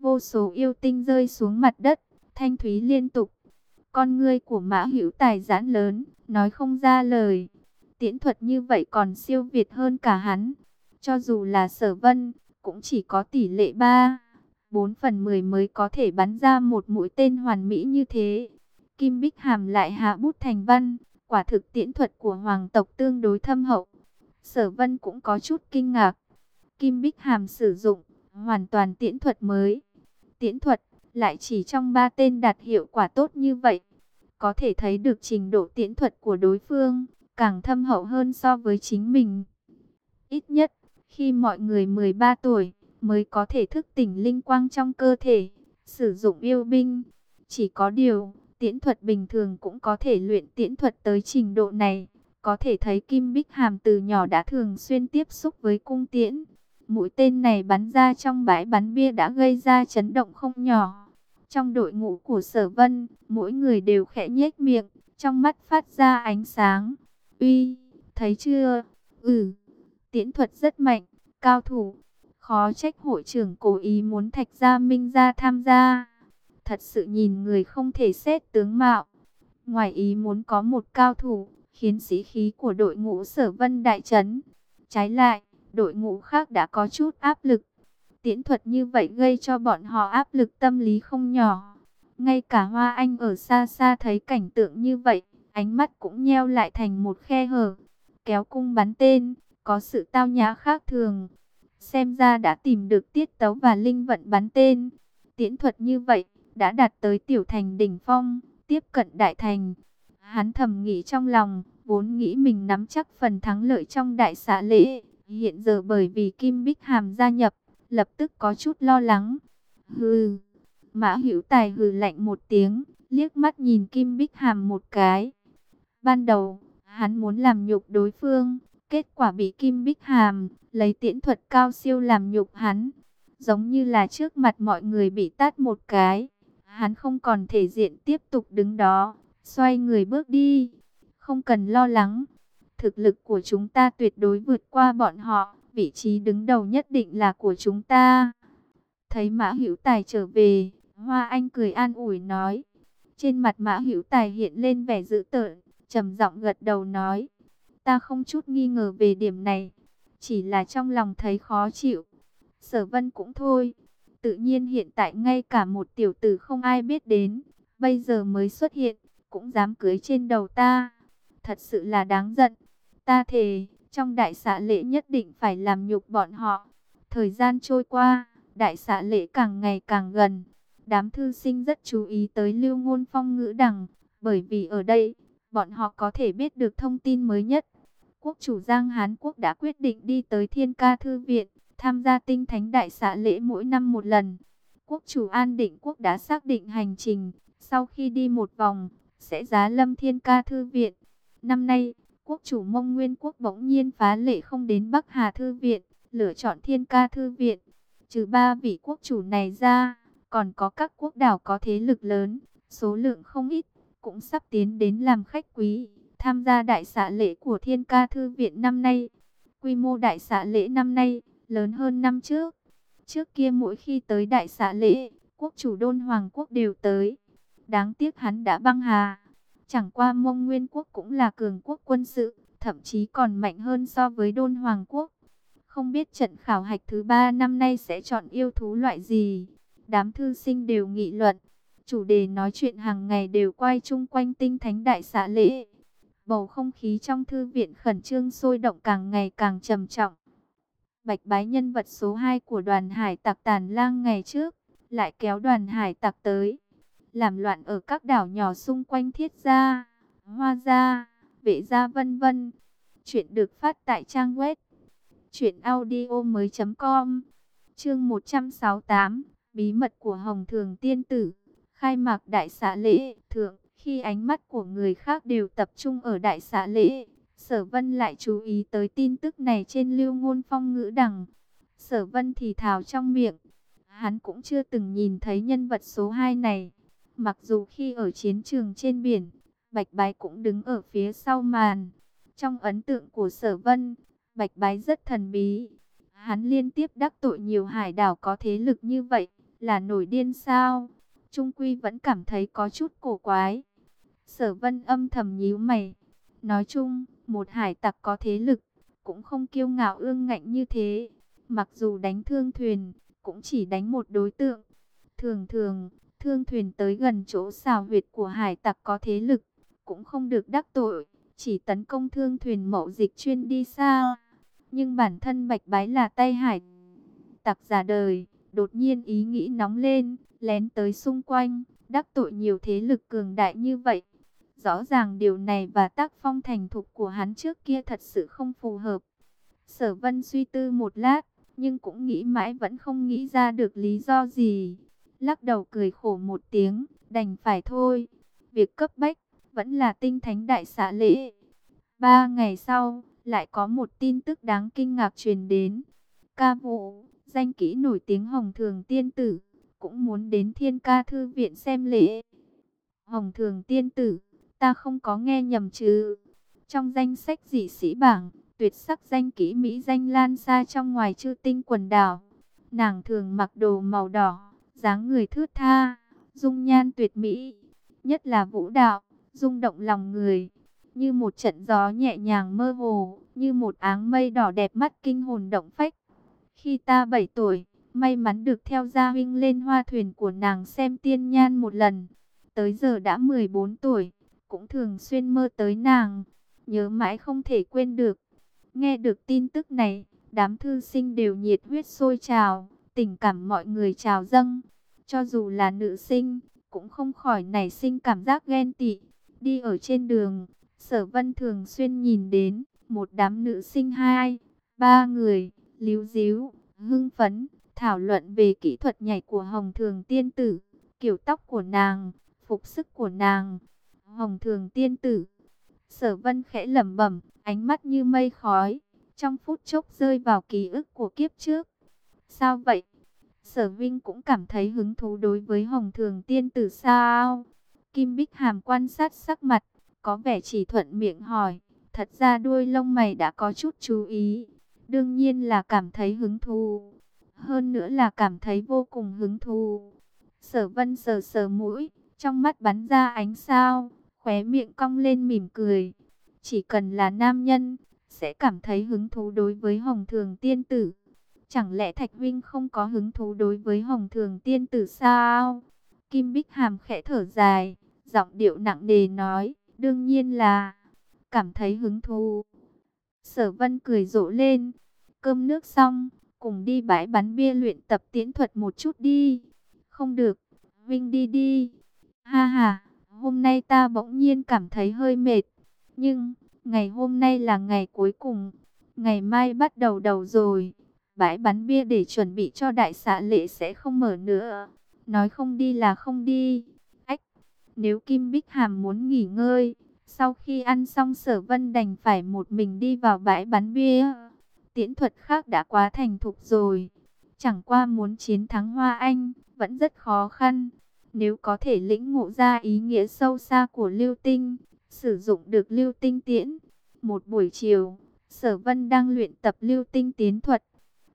vô số yêu tinh rơi xuống mặt đất, thanh thúy liên tục. Con ngươi của Mã Hữu Tài giãn lớn, nói không ra lời. Tiễn thuật như vậy còn siêu việt hơn cả hắn. Cho dù là sở vân, cũng chỉ có tỷ lệ 3, 4 phần 10 mới có thể bắn ra một mũi tên hoàn mỹ như thế. Kim Bích Hàm lại hạ bút thành văn, quả thực tiễn thuật của hoàng tộc tương đối thâm hậu. Sở vân cũng có chút kinh ngạc. Kim Bích Hàm sử dụng hoàn toàn tiễn thuật mới. Tiễn thuật lại chỉ trong ba tên đạt hiệu quả tốt như vậy. Có thể thấy được trình độ tiễn thuật của đối phương càng thâm hậu hơn so với chính mình. Ít nhất, khi mọi người 13 tuổi mới có thể thức tỉnh linh quang trong cơ thể, sử dụng yêu binh. Chỉ có điều, tiễn thuật bình thường cũng có thể luyện tiễn thuật tới trình độ này. Có thể thấy Kim Bích Hàm từ nhỏ đã thường xuyên tiếp xúc với cung tiễn. Mũi tên này bắn ra trong bãi bắn bia đã gây ra chấn động không nhỏ. Trong đội ngũ của sở vân, mỗi người đều khẽ nhếch miệng, trong mắt phát ra ánh sáng. Uy, thấy chưa? Ừ, tiễn thuật rất mạnh, cao thủ. Khó trách hội trưởng cố ý muốn Thạch Gia Minh ra tham gia. Thật sự nhìn người không thể xét tướng mạo. Ngoài ý muốn có một cao thủ, khiến sĩ khí của đội ngũ sở vân đại chấn. Trái lại, đội ngũ khác đã có chút áp lực. Tiễn thuật như vậy gây cho bọn họ áp lực tâm lý không nhỏ. Ngay cả Hoa Anh ở xa xa thấy cảnh tượng như vậy, ánh mắt cũng nheo lại thành một khe hở. Kéo cung bắn tên, có sự tao nhã khác thường. Xem ra đã tìm được tiết tấu và linh vận bắn tên. Tiễn thuật như vậy, đã đạt tới tiểu thành đỉnh phong, tiếp cận đại thành. Hắn thầm nghĩ trong lòng, vốn nghĩ mình nắm chắc phần thắng lợi trong đại xã lễ. Hiện giờ bởi vì Kim Bích Hàm gia nhập, lập tức có chút lo lắng. Hừ, Mã Hữu Tài hừ lạnh một tiếng, liếc mắt nhìn Kim Bích Hàm một cái. Ban đầu, hắn muốn làm nhục đối phương, kết quả bị Kim Bích Hàm lấy tiễn thuật cao siêu làm nhục hắn. Giống như là trước mặt mọi người bị tát một cái, hắn không còn thể diện tiếp tục đứng đó, xoay người bước đi. Không cần lo lắng, thực lực của chúng ta tuyệt đối vượt qua bọn họ, vị trí đứng đầu nhất định là của chúng ta. Thấy Mã Hữu Tài trở về, Hoa Anh cười an ủi nói. Trên mặt Mã Hữu Tài hiện lên vẻ dữ tợn, trầm giọng gật đầu nói, ta không chút nghi ngờ về điểm này, chỉ là trong lòng thấy khó chịu. Sở Vân cũng thôi, tự nhiên hiện tại ngay cả một tiểu tử không ai biết đến, bây giờ mới xuất hiện, cũng dám cưới trên đầu ta. Thật sự là đáng giận. Ta thề, trong đại xã lễ nhất định phải làm nhục bọn họ. Thời gian trôi qua, đại xã lễ càng ngày càng gần. Đám thư sinh rất chú ý tới lưu ngôn phong ngữ đằng, bởi vì ở đây, bọn họ có thể biết được thông tin mới nhất. Quốc chủ Giang Hán Quốc đã quyết định đi tới Thiên Ca Thư Viện, tham gia tinh thánh đại xã lễ mỗi năm một lần. Quốc chủ An Định Quốc đã xác định hành trình, sau khi đi một vòng, sẽ giá lâm Thiên Ca Thư Viện. Năm nay, quốc chủ Mông Nguyên Quốc bỗng nhiên phá lệ không đến Bắc Hà Thư Viện, lựa chọn Thiên Ca Thư Viện. Trừ ba vị quốc chủ này ra, còn có các quốc đảo có thế lực lớn, số lượng không ít cũng sắp tiến đến làm khách quý, tham gia đại xã lễ của Thiên Ca Thư Viện năm nay. Quy mô đại xã lễ năm nay lớn hơn năm trước. Trước kia mỗi khi tới đại xã lễ, quốc chủ đôn hoàng quốc đều tới. Đáng tiếc hắn đã băng hà. Chẳng qua mông nguyên quốc cũng là cường quốc quân sự, thậm chí còn mạnh hơn so với đôn hoàng quốc. Không biết trận khảo hạch thứ ba năm nay sẽ chọn yêu thú loại gì. Đám thư sinh đều nghị luận. Chủ đề nói chuyện hàng ngày đều quay chung quanh tinh thánh đại xã lễ. Bầu không khí trong thư viện khẩn trương sôi động càng ngày càng trầm trọng. Bạch bái nhân vật số 2 của đoàn hải tặc tàn lang ngày trước, lại kéo đoàn hải tặc tới, làm loạn ở các đảo nhỏ xung quanh thiết gia, hoa gia, vệ gia vân vân. Chuyện được phát tại trang web truyệnaudiomoi.com. Chương 168, bí mật của Hồng Thường tiên tử. Khai mạc đại xã lễ thượng, khi ánh mắt của người khác đều tập trung ở đại xã lễ, Sở Vân lại chú ý tới tin tức này trên Lưu Ngôn Phong ngữ đằng. Sở Vân thì thào trong miệng, hắn cũng chưa từng nhìn thấy nhân vật số 2 này. Mặc dù khi ở chiến trường trên biển, Bạch Bái cũng đứng ở phía sau màn. Trong ấn tượng của Sở Vân, Bạch Bái rất thần bí. Hắn liên tiếp đắc tội nhiều hải đảo có thế lực như vậy, là nổi điên sao? Trung Quy vẫn cảm thấy có chút cổ quái. Sở Vân âm thầm nhíu mày. Nói chung, một hải tặc có thế lực, cũng không kiêu ngạo ương ngạnh như thế. Mặc dù đánh thương thuyền, cũng chỉ đánh một đối tượng. Thường thường, thương thuyền tới gần chỗ xào huyệt của hải tặc có thế lực, cũng không được đắc tội, chỉ tấn công thương thuyền mậu dịch chuyên đi xa. Nhưng bản thân bạch bái là tay hải tặc giả đời, đột nhiên ý nghĩ nóng lên, lén tới xung quanh, đắc tội nhiều thế lực cường đại như vậy. Rõ ràng điều này và tác phong thành thục của hắn trước kia thật sự không phù hợp. Sở vân suy tư một lát, nhưng cũng nghĩ mãi vẫn không nghĩ ra được lý do gì. Lắc đầu cười khổ một tiếng, đành phải thôi. Việc cấp bách, vẫn là tinh thánh đại xã lễ. Ba ngày sau, lại có một tin tức đáng kinh ngạc truyền đến. Ca vụ, danh kỹ nổi tiếng Hồng Thường Tiên Tử, cũng muốn đến Thiên Ca Thư Viện xem lễ. Hồng Thường Tiên Tử, ta không có nghe nhầm chứ. Trong danh sách dị sĩ bảng, tuyệt sắc danh kỹ Mỹ danh lan xa trong ngoài chư tinh quần đảo. Nàng thường mặc đồ màu đỏ, dáng người thướt tha, dung nhan tuyệt mỹ, nhất là vũ đạo, rung động lòng người, như một trận gió nhẹ nhàng mơ hồ, như một áng mây đỏ đẹp mắt kinh hồn động phách. Khi ta 7 tuổi, may mắn được theo gia huynh lên hoa thuyền của nàng xem tiên nhan một lần, tới giờ đã 14 tuổi, cũng thường xuyên mơ tới nàng, nhớ mãi không thể quên được. Nghe được tin tức này, đám thư sinh đều nhiệt huyết sôi trào, tình cảm mọi người trào dâng. Cho dù là nữ sinh, cũng không khỏi nảy sinh cảm giác ghen tị. Đi ở trên đường, sở vân thường xuyên nhìn đến một đám nữ sinh hai, ba người, líu díu, hưng phấn, thảo luận về kỹ thuật nhảy của Hồng Thường Tiên Tử, kiểu tóc của nàng, phục sức của nàng. Hồng Thường Tiên Tử, sở vân khẽ lẩm bẩm, ánh mắt như mây khói, trong phút chốc rơi vào ký ức của kiếp trước. Sao vậy? Sở Vinh cũng cảm thấy hứng thú đối với Hồng Thường Tiên Tử sao? Kim Bích Hàm quan sát sắc mặt, có vẻ chỉ thuận miệng hỏi. Thật ra đuôi lông mày đã có chút chú ý. Đương nhiên là cảm thấy hứng thú. Hơn nữa là cảm thấy vô cùng hứng thú. Sở Vân sờ sờ mũi, trong mắt bắn ra ánh sao, khóe miệng cong lên mỉm cười. Chỉ cần là nam nhân, sẽ cảm thấy hứng thú đối với Hồng Thường Tiên Tử. Chẳng lẽ Thạch Vinh không có hứng thú đối với Hồng Thường Tiên Tử sao? Kim Bích Hàm khẽ thở dài, giọng điệu nặng nề nói, đương nhiên là cảm thấy hứng thú. Sở Vân cười rộ lên, cơm nước xong, cùng đi bãi bắn bia luyện tập tiễn thuật một chút đi. Không được, Vinh đi đi. Ha ha, hôm nay ta bỗng nhiên cảm thấy hơi mệt, nhưng ngày hôm nay là ngày cuối cùng, ngày mai bắt đầu đầu rồi bãi bắn bia để chuẩn bị cho đại xã lễ sẽ không mở nữa. Nói không đi là không đi. Ách, nếu Kim Bích Hàm muốn nghỉ ngơi, sau khi ăn xong sở vân đành phải một mình đi vào bãi bắn bia. Tiễn thuật khác đã quá thành thục rồi. Chẳng qua muốn chiến thắng Hoa Anh, vẫn rất khó khăn. Nếu có thể lĩnh ngộ ra ý nghĩa sâu xa của lưu tinh, sử dụng được lưu tinh tiễn. Một buổi chiều, sở vân đang luyện tập lưu tinh tiến thuật.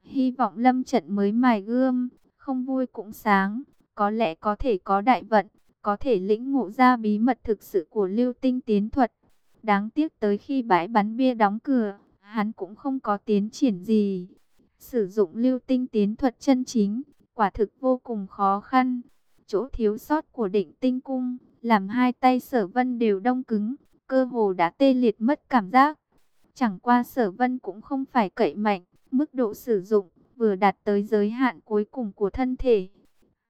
Hy vọng lâm trận mới mài gươm, không vui cũng sáng, có lẽ có thể có đại vận, có thể lĩnh ngộ ra bí mật thực sự của lưu tinh tiến thuật. Đáng tiếc tới khi bãi bắn bia đóng cửa, hắn cũng không có tiến triển gì. Sử dụng lưu tinh tiến thuật chân chính, quả thực vô cùng khó khăn. Chỗ thiếu sót của định tinh cung, làm hai tay sở vân đều đông cứng, cơ hồ đã tê liệt mất cảm giác. Chẳng qua sở vân cũng không phải cậy mạnh, Mức độ sử dụng vừa đạt tới giới hạn cuối cùng của thân thể.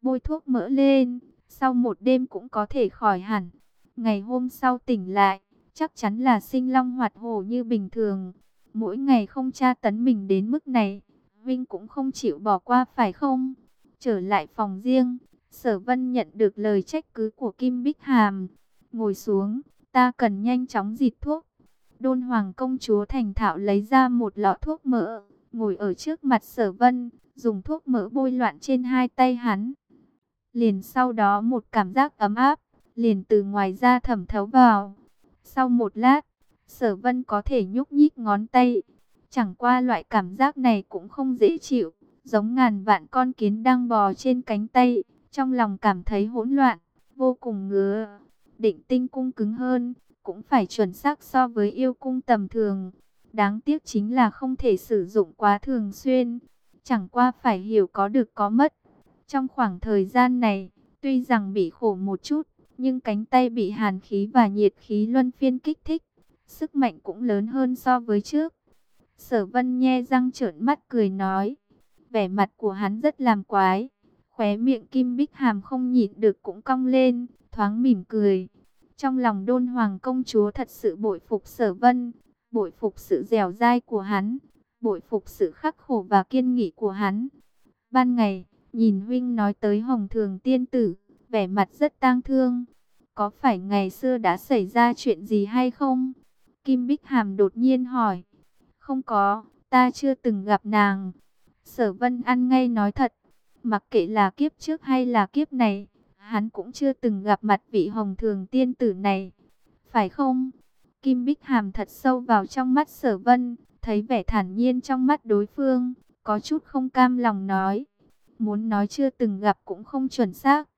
Bôi thuốc mỡ lên, sau một đêm cũng có thể khỏi hẳn. Ngày hôm sau tỉnh lại, chắc chắn là sinh long hoạt hổ như bình thường. Mỗi ngày không tra tấn mình đến mức này, Vinh cũng không chịu bỏ qua phải không? Trở lại phòng riêng, Sở Vân nhận được lời trách cứ của Kim Bích Hàm. Ngồi xuống, ta cần nhanh chóng dịt thuốc. Đôn Hoàng công chúa thành thạo lấy ra một lọ thuốc mỡ, ngồi ở trước mặt Sở Vân, dùng thuốc mỡ bôi loạn trên hai tay hắn. Liền sau đó một cảm giác ấm áp, liền từ ngoài ra thẩm thấu vào. Sau một lát, Sở Vân có thể nhúc nhích ngón tay, chẳng qua loại cảm giác này cũng không dễ chịu, giống ngàn vạn con kiến đang bò trên cánh tay, trong lòng cảm thấy hỗn loạn, vô cùng ngứa. Định tinh cung cứng hơn, cũng phải chuẩn xác so với yêu cung tầm thường. Đáng tiếc chính là không thể sử dụng quá thường xuyên, chẳng qua phải hiểu có được có mất. Trong khoảng thời gian này, tuy rằng bị khổ một chút, nhưng cánh tay bị hàn khí và nhiệt khí luân phiên kích thích, sức mạnh cũng lớn hơn so với trước. Sở vân nhe răng trợn mắt cười nói, vẻ mặt của hắn rất làm quái, khóe miệng kim bích hàm không nhịn được cũng cong lên, thoáng mỉm cười. Trong lòng đôn hoàng công chúa thật sự bội phục sở vân, bội phục sự dẻo dai của hắn, bội phục sự khắc khổ và kiên nghị của hắn. Ban ngày, nhìn huynh nói tới hồng thường tiên tử, vẻ mặt rất tang thương. Có phải ngày xưa đã xảy ra chuyện gì hay không? Kim Bích Hàm đột nhiên hỏi. Không có, ta chưa từng gặp nàng. Sở Vân ăn ngay nói thật. Mặc kệ là kiếp trước hay là kiếp này, hắn cũng chưa từng gặp mặt vị hồng thường tiên tử này. Phải không? Kim Bích Hàm thật sâu vào trong mắt sở vân, thấy vẻ thản nhiên trong mắt đối phương, có chút không cam lòng nói. Muốn nói chưa từng gặp cũng không chuẩn xác.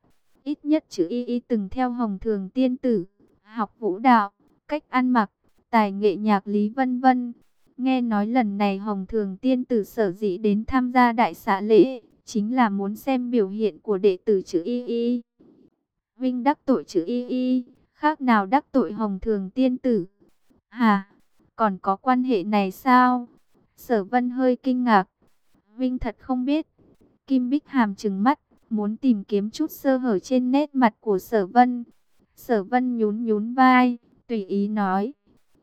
Ít nhất chữ y y từng theo hồng thường tiên tử, học vũ đạo, cách ăn mặc, tài nghệ nhạc lý vân vân. Nghe nói lần này hồng thường tiên tử sở dĩ đến tham gia đại xã lễ, chính là muốn xem biểu hiện của đệ tử chữ y y. Vinh đắc tội chữ y y, khác nào đắc tội hồng thường tiên tử. Hà, còn có quan hệ này sao? Sở vân hơi kinh ngạc. Vinh thật không biết. Kim Bích Hàm trừng mắt, muốn tìm kiếm chút sơ hở trên nét mặt của sở vân. Sở vân nhún nhún vai, tùy ý nói.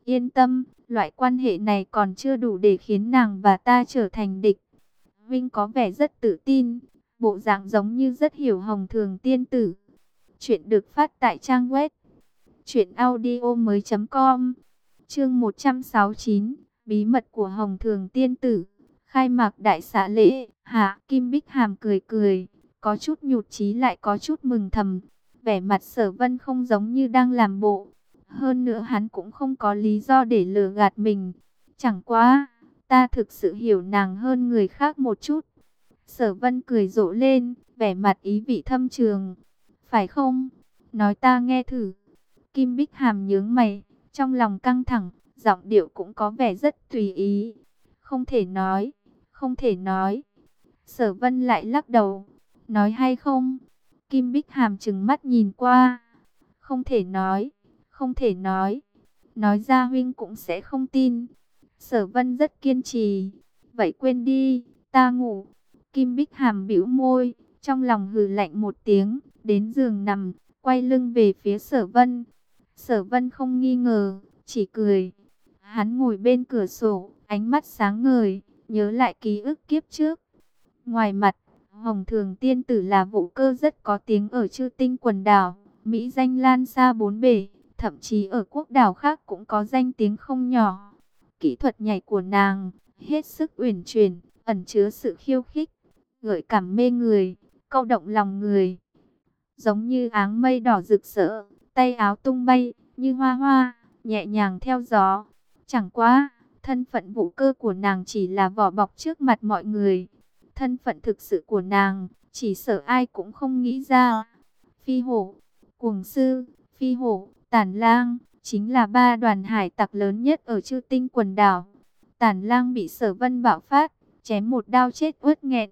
Yên tâm, loại quan hệ này còn chưa đủ để khiến nàng và ta trở thành địch. Vinh có vẻ rất tự tin, bộ dạng giống như rất hiểu hồng thường tiên tử. Chuyện được phát tại trang web truyệnaudiomoi.com. Chương 169, bí mật của Hồng Thường tiên tử. Khai mạc đại xã lễ, Hạ Kim Bích Hàm cười cười, có chút nhụt chí lại có chút mừng thầm. Vẻ mặt Sở Vân không giống như đang làm bộ, hơn nữa hắn cũng không có lý do để lừa gạt mình. Chẳng quá, ta thực sự hiểu nàng hơn người khác một chút. Sở Vân cười rộ lên, vẻ mặt ý vị thâm trường. Phải không? Nói ta nghe thử. Kim Bích Hàm nhướng mày, trong lòng căng thẳng, giọng điệu cũng có vẻ rất tùy ý. Không thể nói, không thể nói. Sở Vân lại lắc đầu. Nói hay không? Kim Bích Hàm trừng mắt nhìn qua. Không thể nói, không thể nói. Nói ra huynh cũng sẽ không tin. Sở Vân rất kiên trì. Vậy quên đi, ta ngủ. Kim Bích Hàm bĩu môi, trong lòng hừ lạnh một tiếng, đến giường nằm, quay lưng về phía Sở Vân. Sở Vân không nghi ngờ, chỉ cười. Hắn ngồi bên cửa sổ, ánh mắt sáng ngời, nhớ lại ký ức kiếp trước. Ngoài mặt, Hồng Thường Tiên Tử là vũ cơ rất có tiếng ở chư tinh quần đảo, Mỹ danh lan xa bốn bể, thậm chí ở quốc đảo khác cũng có danh tiếng không nhỏ. Kỹ thuật nhảy của nàng, hết sức uyển chuyển, ẩn chứa sự khiêu khích, gợi cảm mê người, câu động lòng người. Giống như áng mây đỏ rực rỡ, tay áo tung bay, như hoa hoa, nhẹ nhàng theo gió. Chẳng quá, thân phận vũ cơ của nàng chỉ là vỏ bọc trước mặt mọi người. Thân phận thực sự của nàng, chỉ sợ ai cũng không nghĩ ra. Phi hổ, cuồng sư, phi hổ, tản lang, chính là ba đoàn hải tặc lớn nhất ở chư tinh quần đảo. Tản lang bị sở vân bạo phát, chém một đao chết uất nghẹn.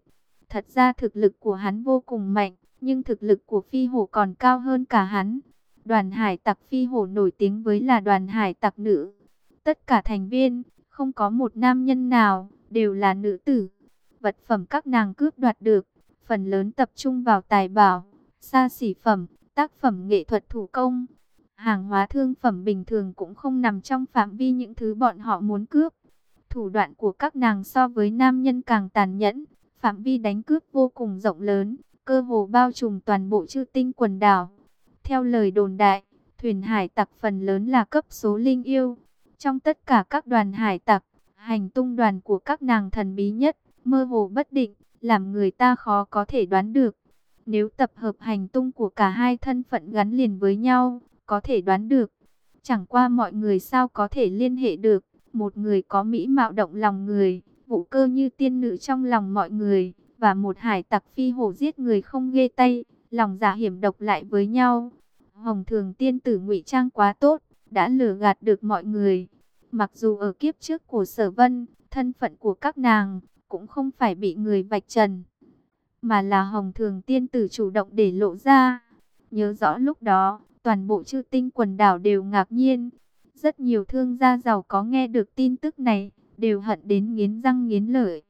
Thật ra thực lực của hắn vô cùng mạnh, nhưng thực lực của phi hổ còn cao hơn cả hắn. Đoàn hải tặc phi hổ nổi tiếng với là đoàn hải tặc nữ. Tất cả thành viên, không có một nam nhân nào, đều là nữ tử. Vật phẩm các nàng cướp đoạt được, phần lớn tập trung vào tài bảo, xa xỉ phẩm, tác phẩm nghệ thuật thủ công. Hàng hóa thương phẩm bình thường cũng không nằm trong phạm vi những thứ bọn họ muốn cướp. Thủ đoạn của các nàng so với nam nhân càng tàn nhẫn, phạm vi đánh cướp vô cùng rộng lớn, cơ hồ bao trùm toàn bộ chư tinh quần đảo. Theo lời đồn đại, thuyền hải tặc phần lớn là cấp số linh yêu. Trong tất cả các đoàn hải tặc, hành tung đoàn của các nàng thần bí nhất, mơ hồ bất định, làm người ta khó có thể đoán được. Nếu tập hợp hành tung của cả hai thân phận gắn liền với nhau, có thể đoán được. Chẳng qua mọi người sao có thể liên hệ được. Một người có mỹ mạo động lòng người, vũ cơ như tiên nữ trong lòng mọi người, và một hải tặc phi hổ giết người không ghê tay, lòng giả dạ hiểm độc lại với nhau. Hồng thường tiên tử ngụy trang quá tốt, đã lừa gạt được mọi người. Mặc dù ở kiếp trước của sở vân, thân phận của các nàng cũng không phải bị người vạch trần, mà là hồng thường tiên tử chủ động để lộ ra. Nhớ rõ lúc đó, toàn bộ chư tinh quần đảo đều ngạc nhiên. Rất nhiều thương gia giàu có nghe được tin tức này, đều hận đến nghiến răng nghiến lợi.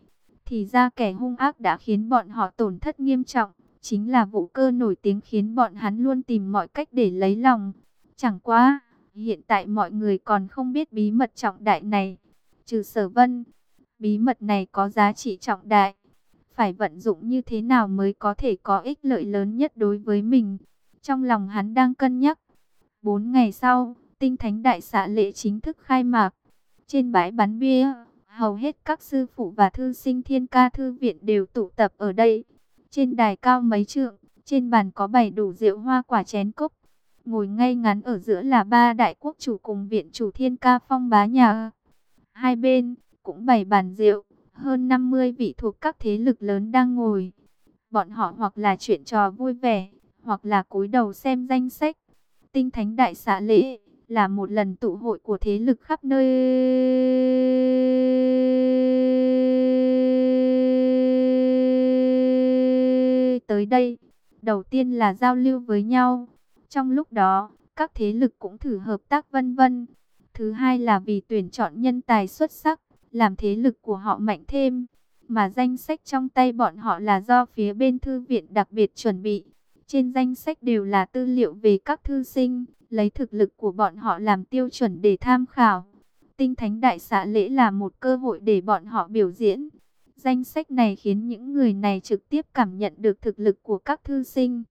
Thì ra kẻ hung ác đã khiến bọn họ tổn thất nghiêm trọng, chính là vụ cơ nổi tiếng khiến bọn hắn luôn tìm mọi cách để lấy lòng. Chẳng quá, hiện tại mọi người còn không biết bí mật trọng đại này. Trừ sở vân, bí mật này có giá trị trọng đại. Phải vận dụng như thế nào mới có thể có ích lợi lớn nhất đối với mình. Trong lòng hắn đang cân nhắc. Bốn ngày sau, tinh thánh đại xạ lễ chính thức khai mạc. Trên bãi bắn bia, hầu hết các sư phụ và thư sinh thiên ca thư viện đều tụ tập ở đây. Trên đài cao mấy trượng, trên bàn có bày đủ rượu hoa quả chén cốc. Ngồi ngay ngắn ở giữa là ba đại quốc chủ cùng viện chủ thiên ca phong bá nhà. Hai bên cũng bày bàn rượu, hơn 50 vị thuộc các thế lực lớn đang ngồi. Bọn họ hoặc là chuyện trò vui vẻ, hoặc là cúi đầu xem danh sách. Tinh Thánh Đại Xã Lễ là một lần tụ hội của thế lực khắp nơi. Tới đây, đầu tiên là giao lưu với nhau. Trong lúc đó, các thế lực cũng thử hợp tác vân vân. Thứ hai là vì tuyển chọn nhân tài xuất sắc, làm thế lực của họ mạnh thêm. Mà danh sách trong tay bọn họ là do phía bên thư viện đặc biệt chuẩn bị. Trên danh sách đều là tư liệu về các thư sinh, lấy thực lực của bọn họ làm tiêu chuẩn để tham khảo. Tinh Thánh Đại xã Lễ là một cơ hội để bọn họ biểu diễn. Danh sách này khiến những người này trực tiếp cảm nhận được thực lực của các thư sinh.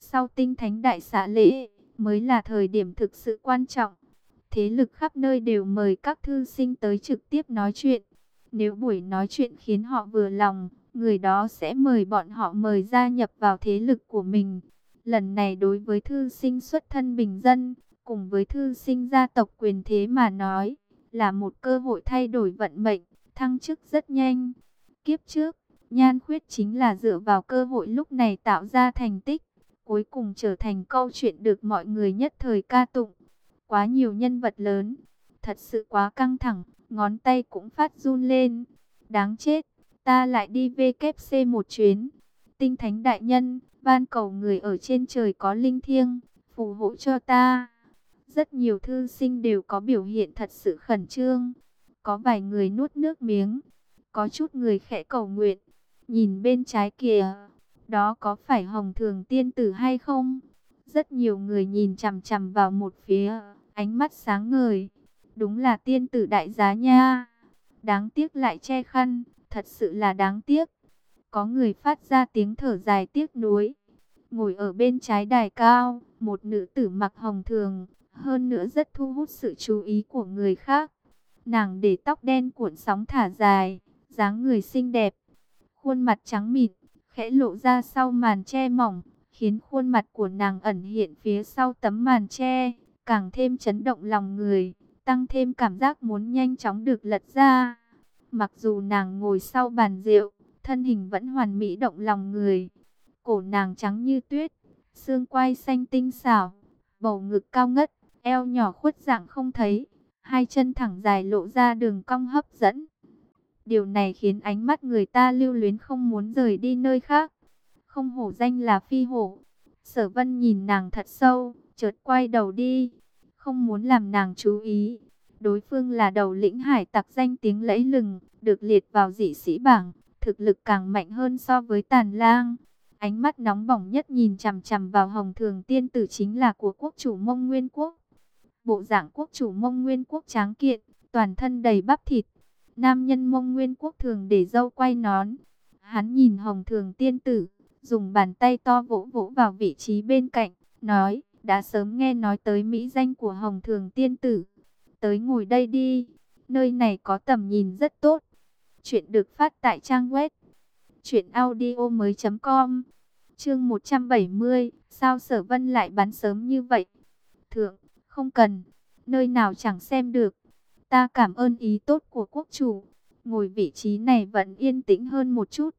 Sau Tinh Thánh Đại xã Lễ, mới là thời điểm thực sự quan trọng. Thế lực khắp nơi đều mời các thư sinh tới trực tiếp nói chuyện. Nếu buổi nói chuyện khiến họ vừa lòng, người đó sẽ mời bọn họ mời gia nhập vào thế lực của mình. Lần này đối với thư sinh xuất thân bình dân, cùng với thư sinh gia tộc quyền thế mà nói, là một cơ hội thay đổi vận mệnh, thăng chức rất nhanh. Kiếp trước, Nhan Khuyết chính là dựa vào cơ hội lúc này tạo ra thành tích, cuối cùng trở thành câu chuyện được mọi người nhất thời ca tụng. Quá nhiều nhân vật lớn, thật sự quá căng thẳng, ngón tay cũng phát run lên. Đáng chết, ta lại đi VKC một chuyến. Tinh Thánh Đại Nhân, van cầu người ở trên trời có linh thiêng, phù hộ cho ta. Rất nhiều thư sinh đều có biểu hiện thật sự khẩn trương. Có vài người nuốt nước miếng, có chút người khẽ cầu nguyện. Nhìn bên trái kìa, đó có phải Hồng Thường Tiên Tử hay không? Rất nhiều người nhìn chằm chằm vào một phía, ánh mắt sáng ngời. Đúng là tiên tử đại giá nha. Đáng tiếc lại che khăn, thật sự là đáng tiếc. Có người phát ra tiếng thở dài tiếc nuối. Ngồi ở bên trái đài cao, một nữ tử mặc hồng thường, hơn nữa rất thu hút sự chú ý của người khác. Nàng để tóc đen cuộn sóng thả dài, dáng người xinh đẹp, khuôn mặt trắng mịn, khẽ lộ ra sau màn che mỏng, khiến khuôn mặt của nàng ẩn hiện phía sau tấm màn che, càng thêm chấn động lòng người, tăng thêm cảm giác muốn nhanh chóng được lật ra. Mặc dù nàng ngồi sau bàn rượu, thân hình vẫn hoàn mỹ động lòng người. Cổ nàng trắng như tuyết, xương quai xanh tinh xảo, bầu ngực cao ngất, eo nhỏ khuất dạng không thấy, hai chân thẳng dài lộ ra đường cong hấp dẫn. Điều này khiến ánh mắt người ta lưu luyến không muốn rời đi nơi khác. Không hổ danh là phi hổ. Sở vân nhìn nàng thật sâu, chợt quay đầu đi. Không muốn làm nàng chú ý. Đối phương là đầu lĩnh hải tặc danh tiếng lẫy lừng, được liệt vào dị sĩ bảng, thực lực càng mạnh hơn so với tàn lang. Ánh mắt nóng bỏng nhất nhìn chằm chằm vào hồng thường tiên tử chính là của quốc chủ mông nguyên quốc. Bộ dạng quốc chủ mông nguyên quốc tráng kiện, toàn thân đầy bắp thịt. Nam nhân mông nguyên quốc thường để dâu quay nón. Hắn nhìn hồng thường tiên tử, dùng bàn tay to vỗ vỗ vào vị trí bên cạnh, nói, đã sớm nghe nói tới mỹ danh của hồng thường tiên tử. Tới ngồi đây đi, nơi này có tầm nhìn rất tốt. Chuyện được phát tại trang web truyệnaudiomoi.com. Chương 170, sao Sở Vân lại bắn sớm như vậy? Thượng, không cần, nơi nào chẳng xem được. Ta cảm ơn ý tốt của quốc chủ, ngồi vị trí này vẫn yên tĩnh hơn một chút.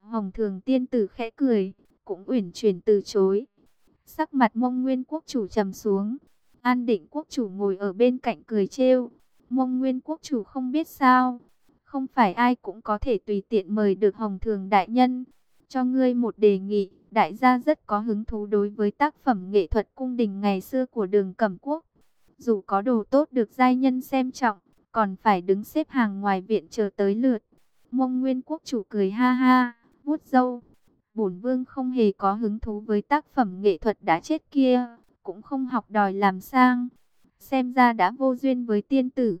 Hồng Thường tiên tử khẽ cười, cũng uyển chuyển từ chối. Sắc mặt Mông Nguyên quốc chủ trầm xuống, An Định quốc chủ ngồi ở bên cạnh cười trêu. Mông Nguyên quốc chủ không biết sao, không phải ai cũng có thể tùy tiện mời được Hồng Thường đại nhân. Cho ngươi một đề nghị, đại gia rất có hứng thú đối với tác phẩm nghệ thuật cung đình ngày xưa của đường Cẩm Quốc. Dù có đồ tốt được giai nhân xem trọng, còn phải đứng xếp hàng ngoài viện chờ tới lượt. Mông Nguyên quốc chủ cười ha ha, vuốt dâu Bổn vương không hề có hứng thú với tác phẩm nghệ thuật đã chết kia, cũng không học đòi làm sang. Xem ra đã vô duyên với tiên tử.